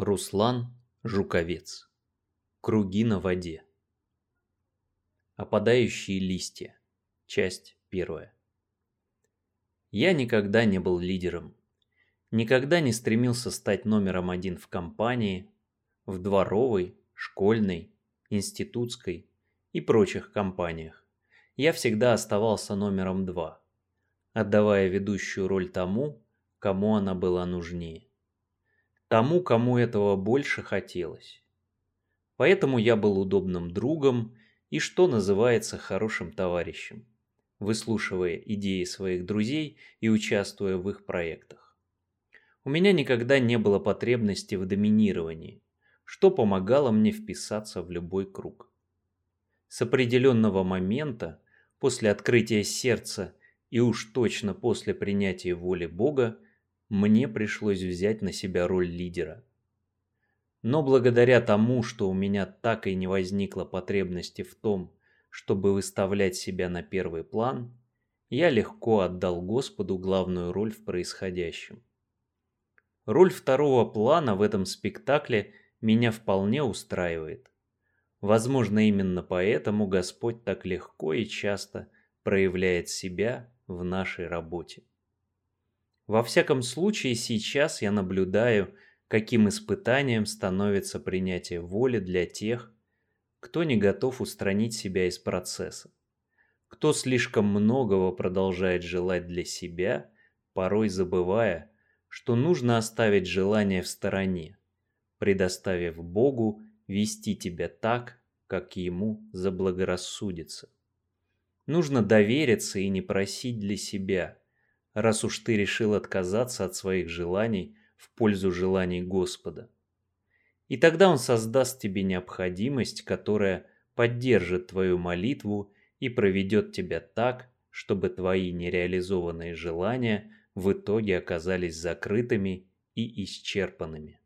Руслан Жуковец. Круги на воде. Опадающие листья. Часть первая. Я никогда не был лидером. Никогда не стремился стать номером один в компании, в дворовой, школьной, институтской и прочих компаниях. Я всегда оставался номером два, отдавая ведущую роль тому, кому она была нужнее тому, кому этого больше хотелось. Поэтому я был удобным другом и, что называется, хорошим товарищем, выслушивая идеи своих друзей и участвуя в их проектах. У меня никогда не было потребности в доминировании, что помогало мне вписаться в любой круг. С определенного момента, после открытия сердца и уж точно после принятия воли Бога, мне пришлось взять на себя роль лидера. Но благодаря тому, что у меня так и не возникло потребности в том, чтобы выставлять себя на первый план, я легко отдал Господу главную роль в происходящем. Роль второго плана в этом спектакле меня вполне устраивает. Возможно, именно поэтому Господь так легко и часто проявляет себя в нашей работе. Во всяком случае, сейчас я наблюдаю, каким испытанием становится принятие воли для тех, кто не готов устранить себя из процесса, кто слишком многого продолжает желать для себя, порой забывая, что нужно оставить желание в стороне, предоставив Богу вести тебя так, как Ему заблагорассудится. Нужно довериться и не просить для себя – раз уж ты решил отказаться от своих желаний в пользу желаний Господа. И тогда Он создаст тебе необходимость, которая поддержит твою молитву и проведет тебя так, чтобы твои нереализованные желания в итоге оказались закрытыми и исчерпанными.